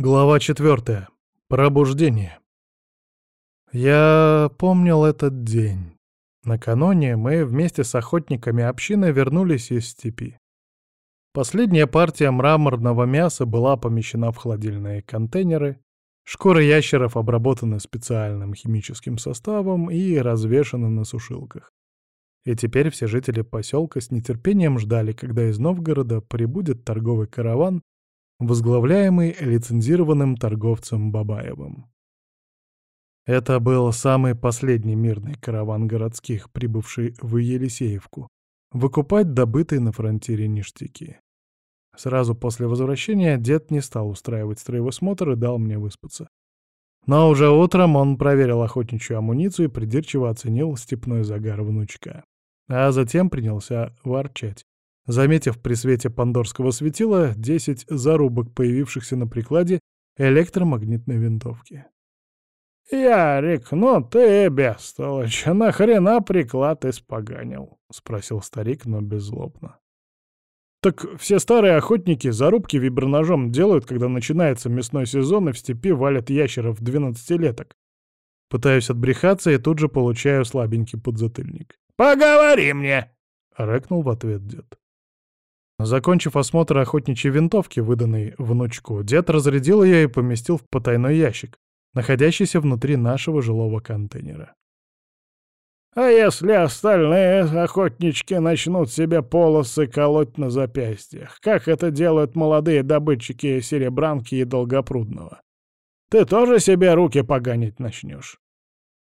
Глава четвертая. Пробуждение. Я помнил этот день. Накануне мы вместе с охотниками общины вернулись из степи. Последняя партия мраморного мяса была помещена в холодильные контейнеры, шкуры ящеров обработаны специальным химическим составом и развешаны на сушилках. И теперь все жители поселка с нетерпением ждали, когда из Новгорода прибудет торговый караван возглавляемый лицензированным торговцем Бабаевым. Это был самый последний мирный караван городских, прибывший в Елисеевку, выкупать добытые на фронтире ништяки. Сразу после возвращения дед не стал устраивать строевой смотр и дал мне выспаться. Но уже утром он проверил охотничью амуницию и придирчиво оценил степной загар внучка. А затем принялся ворчать заметив при свете пандорского светила 10 зарубок, появившихся на прикладе электромагнитной винтовки. «Ярик, ну ты, бестолочь, нахрена приклад испоганил?» — спросил старик, но беззлобно. «Так все старые охотники зарубки виброножом делают, когда начинается мясной сезон и в степи валят ящеров двенадцатилеток. Пытаюсь отбрехаться и тут же получаю слабенький подзатыльник. «Поговори мне!» — рыкнул в ответ дед. Закончив осмотр охотничьей винтовки, выданной внучку, дед разрядил ее и поместил в потайной ящик, находящийся внутри нашего жилого контейнера. «А если остальные охотнички начнут себе полосы колоть на запястьях, как это делают молодые добытчики серебранки и долгопрудного? Ты тоже себе руки поганить начнешь?»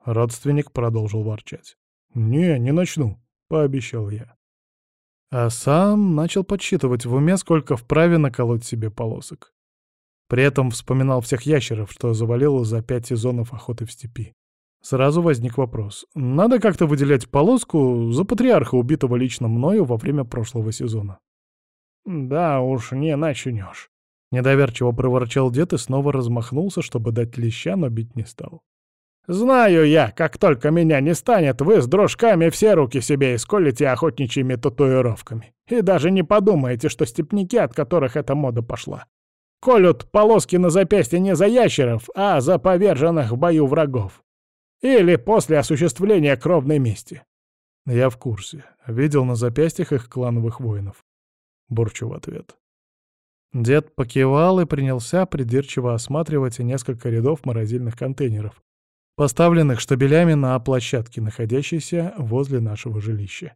Родственник продолжил ворчать. «Не, не начну», — пообещал я. А сам начал подсчитывать в уме, сколько вправе наколоть себе полосок. При этом вспоминал всех ящеров, что завалило за пять сезонов охоты в степи. Сразу возник вопрос. Надо как-то выделять полоску за патриарха, убитого лично мною во время прошлого сезона. «Да уж, не начнешь», — недоверчиво проворчал дед и снова размахнулся, чтобы дать леща, но бить не стал. Знаю я, как только меня не станет, вы с дружками все руки себе исколите охотничьими татуировками. И даже не подумаете, что степняки, от которых эта мода пошла, колют полоски на запястье не за ящеров, а за поверженных в бою врагов. Или после осуществления кровной мести. Я в курсе. Видел на запястьях их клановых воинов. Бурчу в ответ. Дед покивал и принялся придирчиво осматривать несколько рядов морозильных контейнеров, поставленных штабелями на площадке, находящейся возле нашего жилища.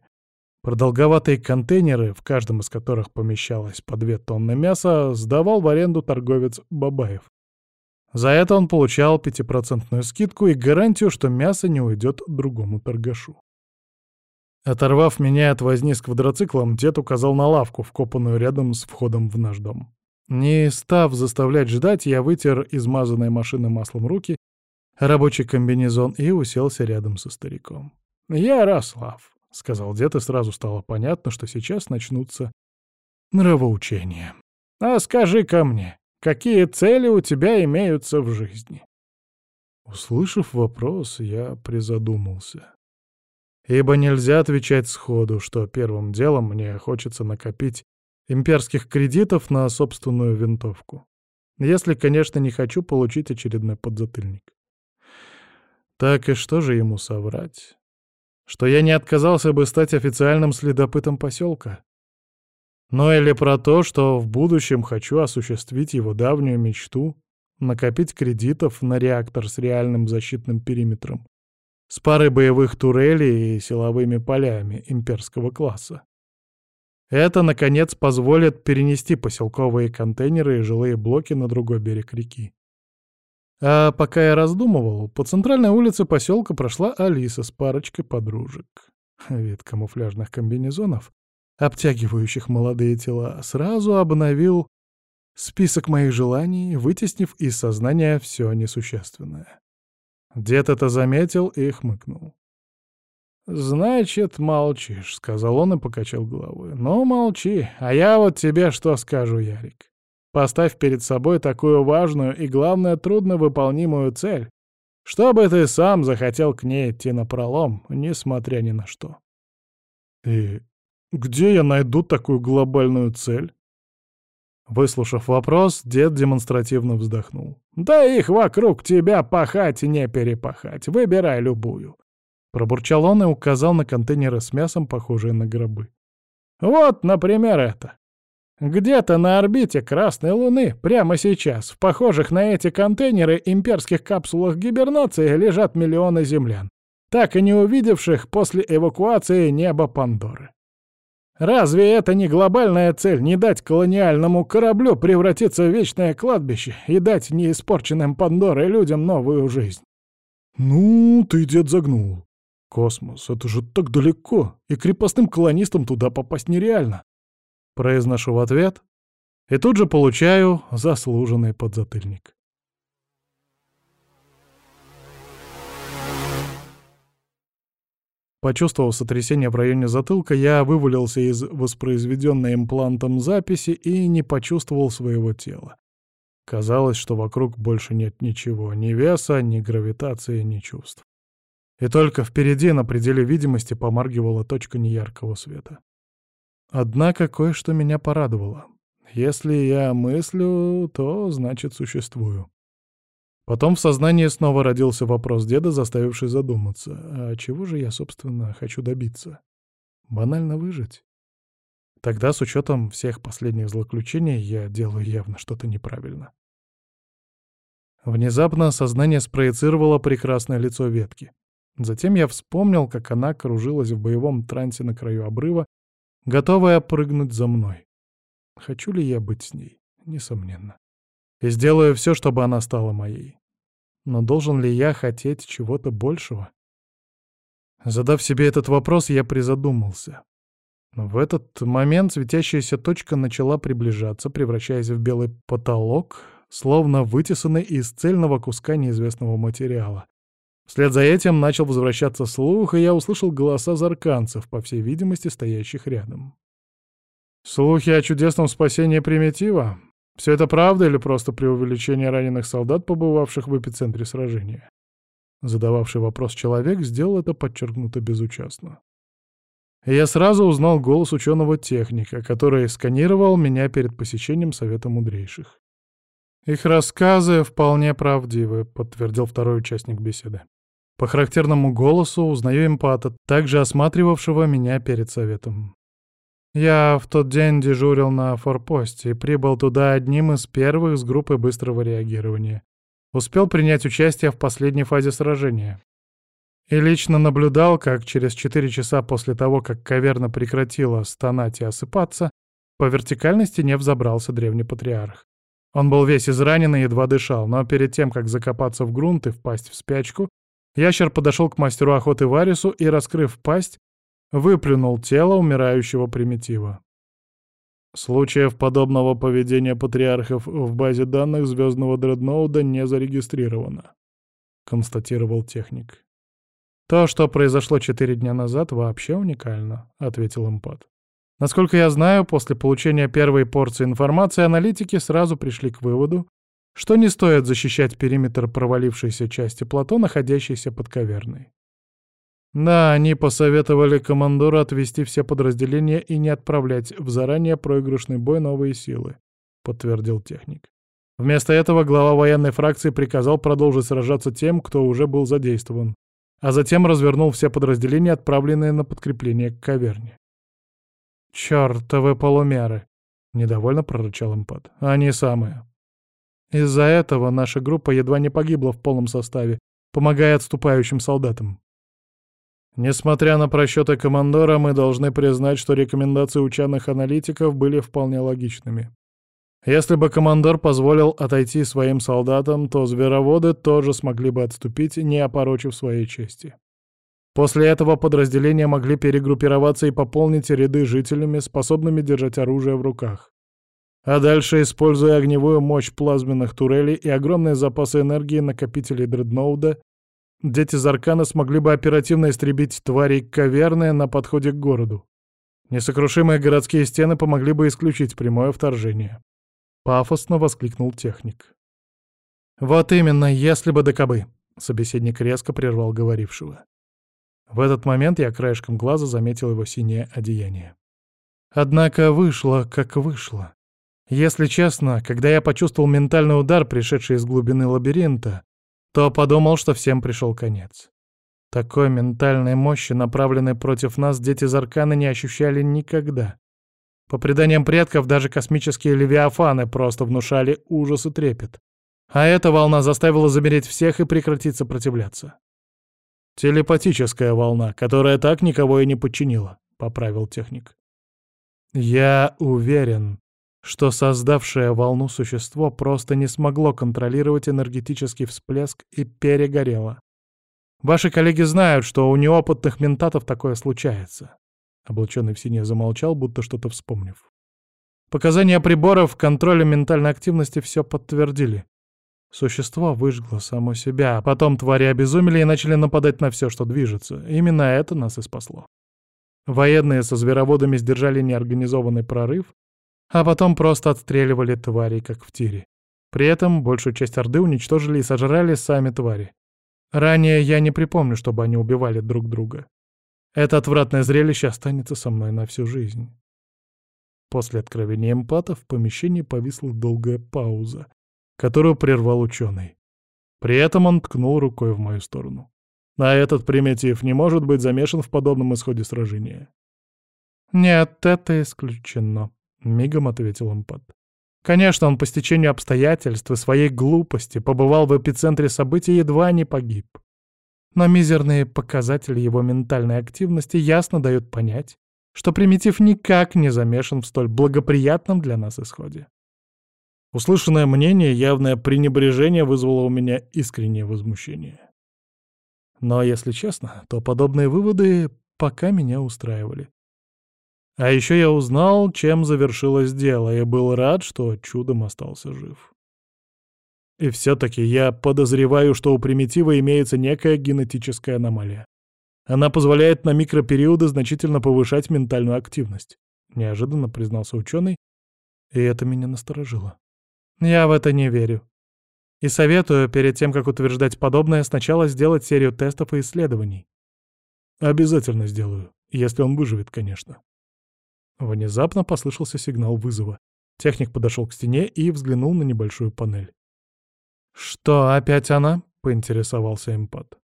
Продолговатые контейнеры, в каждом из которых помещалось по две тонны мяса, сдавал в аренду торговец Бабаев. За это он получал пятипроцентную скидку и гарантию, что мясо не уйдет другому торгашу. Оторвав меня от возни с квадроциклом, дед указал на лавку, вкопанную рядом с входом в наш дом. Не став заставлять ждать, я вытер измазанной машины маслом руки рабочий комбинезон и уселся рядом со стариком. «Ярослав», — сказал дед, и сразу стало понятно, что сейчас начнутся нравоучения. «А скажи-ка мне, какие цели у тебя имеются в жизни?» Услышав вопрос, я призадумался. Ибо нельзя отвечать сходу, что первым делом мне хочется накопить имперских кредитов на собственную винтовку. Если, конечно, не хочу получить очередной подзатыльник. Так и что же ему соврать? Что я не отказался бы стать официальным следопытом поселка? Но или про то, что в будущем хочу осуществить его давнюю мечту — накопить кредитов на реактор с реальным защитным периметром, с парой боевых турелей и силовыми полями имперского класса. Это, наконец, позволит перенести поселковые контейнеры и жилые блоки на другой берег реки. А пока я раздумывал, по центральной улице поселка прошла Алиса с парочкой подружек. Вид камуфляжных комбинезонов, обтягивающих молодые тела, сразу обновил список моих желаний, вытеснив из сознания все несущественное. Дед это заметил и хмыкнул. «Значит, молчишь», — сказал он и покачал головой. «Ну, молчи, а я вот тебе что скажу, Ярик. Поставь перед собой такую важную и, главное, трудновыполнимую цель, чтобы ты сам захотел к ней идти напролом, несмотря ни на что. И где я найду такую глобальную цель? Выслушав вопрос, дед демонстративно вздохнул. «Да их вокруг тебя пахать не перепахать, выбирай любую». Пробурчал он и указал на контейнеры с мясом, похожие на гробы. «Вот, например, это. Где-то на орбите Красной Луны прямо сейчас в похожих на эти контейнеры имперских капсулах гибернации лежат миллионы землян, так и не увидевших после эвакуации неба Пандоры. Разве это не глобальная цель не дать колониальному кораблю превратиться в вечное кладбище и дать неиспорченным Пандорой людям новую жизнь? Ну, ты, дед, загнул. Космос — это же так далеко, и крепостным колонистам туда попасть нереально. Произношу в ответ и тут же получаю заслуженный подзатыльник. Почувствовав сотрясение в районе затылка, я вывалился из воспроизведенной имплантом записи и не почувствовал своего тела. Казалось, что вокруг больше нет ничего, ни веса, ни гравитации, ни чувств. И только впереди на пределе видимости помаргивала точка неяркого света. Однако кое-что меня порадовало. Если я мыслю, то значит существую. Потом в сознании снова родился вопрос деда, заставивший задуматься, а чего же я, собственно, хочу добиться? Банально выжить? Тогда, с учетом всех последних злоключений, я делаю явно что-то неправильно. Внезапно сознание спроецировало прекрасное лицо ветки. Затем я вспомнил, как она кружилась в боевом трансе на краю обрыва, готовая прыгнуть за мной. Хочу ли я быть с ней? Несомненно. И сделаю все, чтобы она стала моей. Но должен ли я хотеть чего-то большего? Задав себе этот вопрос, я призадумался. В этот момент светящаяся точка начала приближаться, превращаясь в белый потолок, словно вытесанный из цельного куска неизвестного материала. Вслед за этим начал возвращаться слух, и я услышал голоса зарканцев, по всей видимости, стоящих рядом. Слухи о чудесном спасении примитива? Все это правда или просто преувеличение раненых солдат, побывавших в эпицентре сражения? Задававший вопрос человек сделал это подчеркнуто безучастно. Я сразу узнал голос ученого-техника, который сканировал меня перед посещением Совета Мудрейших. «Их рассказы вполне правдивы», — подтвердил второй участник беседы. По характерному голосу узнаю эмпата, также осматривавшего меня перед советом. Я в тот день дежурил на форпосте и прибыл туда одним из первых с группы быстрого реагирования. Успел принять участие в последней фазе сражения. И лично наблюдал, как через четыре часа после того, как каверна прекратила стонать и осыпаться, по вертикальной стене взобрался древний патриарх. Он был весь изранен и едва дышал, но перед тем, как закопаться в грунт и впасть в спячку, ящер подошел к мастеру охоты Варису и, раскрыв пасть, выплюнул тело умирающего примитива. Случаев подобного поведения патриархов в базе данных звездного дредноуда не зарегистрировано, констатировал техник. То, что произошло четыре дня назад, вообще уникально, ответил импат. Насколько я знаю, после получения первой порции информации аналитики сразу пришли к выводу, что не стоит защищать периметр провалившейся части плато, находящейся под каверной. Да, они посоветовали командору отвести все подразделения и не отправлять в заранее проигрышный бой новые силы, подтвердил техник. Вместо этого глава военной фракции приказал продолжить сражаться тем, кто уже был задействован, а затем развернул все подразделения, отправленные на подкрепление к каверне. «Чёртовы полумеры!» — недовольно прорычал импат. «Они самые». Из-за этого наша группа едва не погибла в полном составе, помогая отступающим солдатам. Несмотря на просчеты командора, мы должны признать, что рекомендации ученых-аналитиков были вполне логичными. Если бы командор позволил отойти своим солдатам, то звероводы тоже смогли бы отступить, не опорочив своей чести. После этого подразделения могли перегруппироваться и пополнить ряды жителями, способными держать оружие в руках. А дальше, используя огневую мощь плазменных турелей и огромные запасы энергии накопителей дредноуда, Дети Заркана смогли бы оперативно истребить тварей каверны на подходе к городу. Несокрушимые городские стены помогли бы исключить прямое вторжение. Пафосно воскликнул техник. «Вот именно, если бы да кабы!» — собеседник резко прервал говорившего. В этот момент я краешком глаза заметил его синее одеяние. Однако вышло, как вышло. Если честно, когда я почувствовал ментальный удар, пришедший из глубины лабиринта, то подумал, что всем пришел конец. Такой ментальной мощи, направленной против нас, дети Заркана не ощущали никогда. По преданиям предков, даже космические левиафаны просто внушали ужас и трепет. А эта волна заставила замереть всех и прекратить сопротивляться. «Телепатическая волна, которая так никого и не подчинила», — поправил техник. «Я уверен, что создавшее волну существо просто не смогло контролировать энергетический всплеск и перегорело. Ваши коллеги знают, что у неопытных ментатов такое случается. Облаченный в синее замолчал, будто что-то вспомнив. Показания приборов контроля ментальной активности все подтвердили. Существо выжгло само себя, а потом твари обезумели и начали нападать на все, что движется. Именно это нас и спасло. Военные со звероводами сдержали неорганизованный прорыв, а потом просто отстреливали тварей, как в тире. При этом большую часть Орды уничтожили и сожрали сами твари. Ранее я не припомню, чтобы они убивали друг друга. Это отвратное зрелище останется со мной на всю жизнь. После откровения эмпата в помещении повисла долгая пауза, которую прервал ученый. При этом он ткнул рукой в мою сторону. А этот примитив не может быть замешан в подобном исходе сражения. «Нет, это исключено», — мигом ответил эмпат. Конечно, он по стечению обстоятельств и своей глупости побывал в эпицентре событий и едва не погиб. Но мизерные показатели его ментальной активности ясно дают понять, что примитив никак не замешан в столь благоприятном для нас исходе. Услышанное мнение, явное пренебрежение вызвало у меня искреннее возмущение. Но, если честно, то подобные выводы пока меня устраивали. А еще я узнал, чем завершилось дело, и был рад, что чудом остался жив. И все-таки я подозреваю, что у примитива имеется некая генетическая аномалия. Она позволяет на микропериоды значительно повышать ментальную активность. Неожиданно признался ученый, и это меня насторожило. Я в это не верю. И советую, перед тем, как утверждать подобное, сначала сделать серию тестов и исследований. Обязательно сделаю, если он выживет, конечно. Внезапно послышался сигнал вызова. Техник подошел к стене и взглянул на небольшую панель. «Что, опять она?» — поинтересовался эмпат.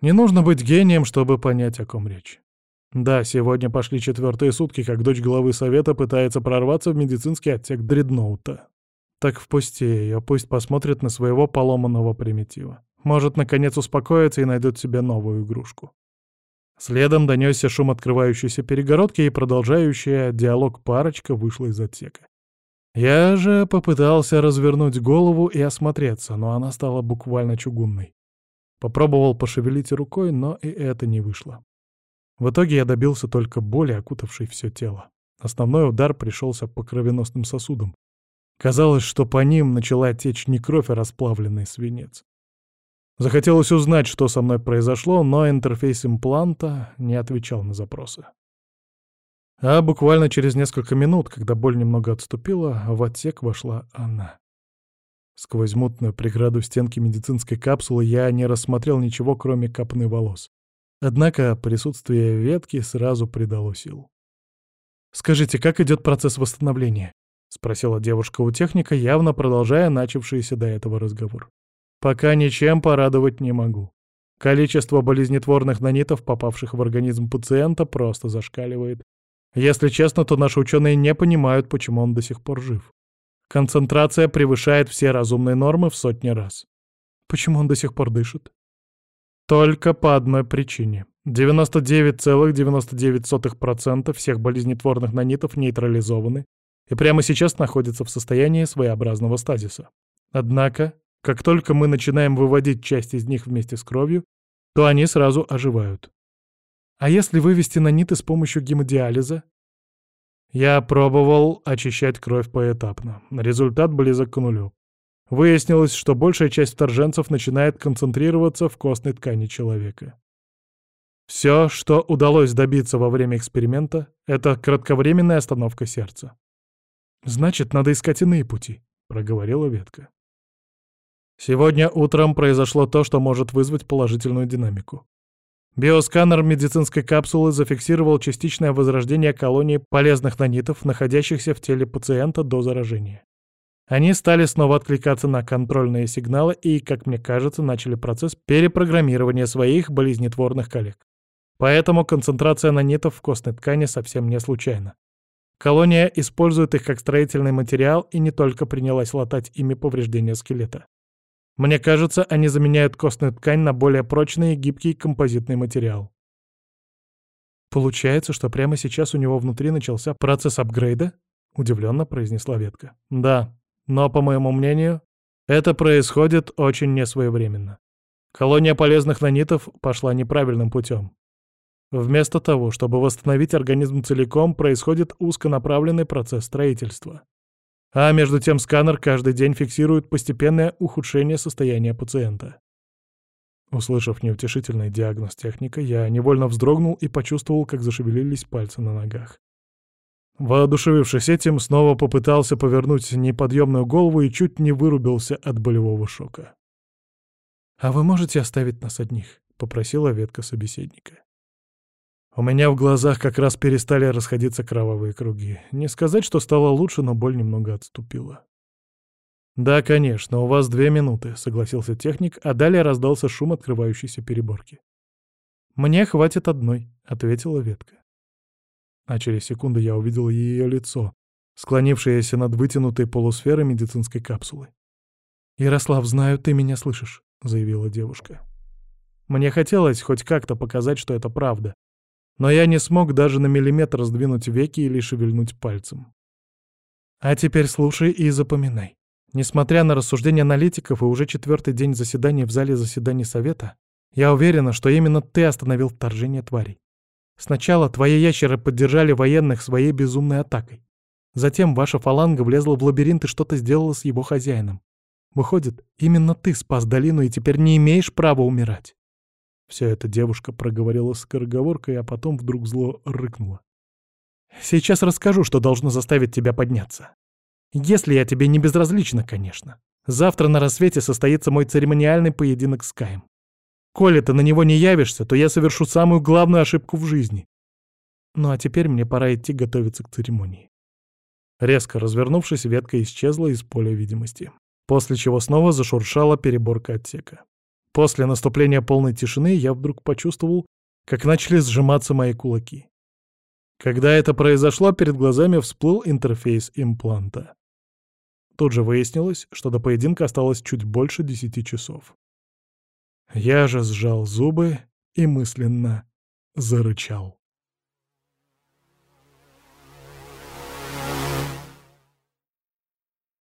«Не нужно быть гением, чтобы понять, о ком речь. Да, сегодня пошли четвертые сутки, как дочь главы совета пытается прорваться в медицинский отсек дредноута. Так впусти ее, пусть посмотрит на своего поломанного примитива. Может, наконец успокоится и найдет себе новую игрушку. Следом донесся шум открывающейся перегородки, и продолжающая диалог парочка вышла из отсека. Я же попытался развернуть голову и осмотреться, но она стала буквально чугунной. Попробовал пошевелить рукой, но и это не вышло. В итоге я добился только боли, окутавшей все тело. Основной удар пришелся по кровеносным сосудам. Казалось, что по ним начала течь не кровь, а расплавленный свинец. Захотелось узнать, что со мной произошло, но интерфейс импланта не отвечал на запросы. А буквально через несколько минут, когда боль немного отступила, в отсек вошла она. Сквозь мутную преграду стенки медицинской капсулы я не рассмотрел ничего, кроме копны волос. Однако присутствие ветки сразу придало сил. «Скажите, как идет процесс восстановления?» — спросила девушка у техника, явно продолжая начавшийся до этого разговор. Пока ничем порадовать не могу. Количество болезнетворных нанитов, попавших в организм пациента, просто зашкаливает. Если честно, то наши ученые не понимают, почему он до сих пор жив. Концентрация превышает все разумные нормы в сотни раз. Почему он до сих пор дышит? Только по одной причине. 99,99% всех болезнетворных нанитов нейтрализованы и прямо сейчас находятся в состоянии своеобразного стазиса. Однако как только мы начинаем выводить часть из них вместе с кровью, то они сразу оживают. А если вывести наниты с помощью гемодиализа? Я пробовал очищать кровь поэтапно. Результат близок к нулю. Выяснилось, что большая часть вторженцев начинает концентрироваться в костной ткани человека. Все, что удалось добиться во время эксперимента, это кратковременная остановка сердца. «Значит, надо искать иные пути», — проговорила ветка. Сегодня утром произошло то, что может вызвать положительную динамику. Биосканер медицинской капсулы зафиксировал частичное возрождение колонии полезных нанитов, находящихся в теле пациента до заражения. Они стали снова откликаться на контрольные сигналы и, как мне кажется, начали процесс перепрограммирования своих болезнетворных коллег. Поэтому концентрация нанитов в костной ткани совсем не случайна. Колония использует их как строительный материал и не только принялась латать ими повреждения скелета. Мне кажется, они заменяют костную ткань на более прочный и гибкий композитный материал. Получается, что прямо сейчас у него внутри начался процесс апгрейда? Удивленно произнесла ветка. Да, но, по моему мнению, это происходит очень несвоевременно. Колония полезных нанитов пошла неправильным путем. Вместо того, чтобы восстановить организм целиком, происходит узконаправленный процесс строительства. А между тем сканер каждый день фиксирует постепенное ухудшение состояния пациента. Услышав неутешительный диагноз техника, я невольно вздрогнул и почувствовал, как зашевелились пальцы на ногах. Воодушевившись этим, снова попытался повернуть неподъемную голову и чуть не вырубился от болевого шока. «А вы можете оставить нас одних?» — попросила ветка собеседника. У меня в глазах как раз перестали расходиться кровавые круги. Не сказать, что стало лучше, но боль немного отступила. «Да, конечно, у вас две минуты», — согласился техник, а далее раздался шум открывающейся переборки. «Мне хватит одной», — ответила ветка. А через секунду я увидел ее лицо, склонившееся над вытянутой полусферой медицинской капсулы. «Ярослав, знаю, ты меня слышишь», — заявила девушка. Мне хотелось хоть как-то показать, что это правда, но я не смог даже на миллиметр сдвинуть веки или шевельнуть пальцем. А теперь слушай и запоминай. Несмотря на рассуждения аналитиков и уже четвертый день заседаний в зале заседаний Совета, я уверена, что именно ты остановил вторжение тварей. Сначала твои ящеры поддержали военных своей безумной атакой. Затем ваша фаланга влезла в лабиринт и что-то сделала с его хозяином. Выходит, именно ты спас долину и теперь не имеешь права умирать. Все это девушка проговорила скороговоркой, а потом вдруг зло рыкнула. «Сейчас расскажу, что должно заставить тебя подняться. Если я тебе не безразлична, конечно. Завтра на рассвете состоится мой церемониальный поединок с Каем. Коли ты на него не явишься, то я совершу самую главную ошибку в жизни. Ну а теперь мне пора идти готовиться к церемонии». Резко развернувшись, ветка исчезла из поля видимости, после чего снова зашуршала переборка отсека. После наступления полной тишины я вдруг почувствовал, как начали сжиматься мои кулаки. Когда это произошло, перед глазами всплыл интерфейс импланта. Тут же выяснилось, что до поединка осталось чуть больше десяти часов. Я же сжал зубы и мысленно зарычал.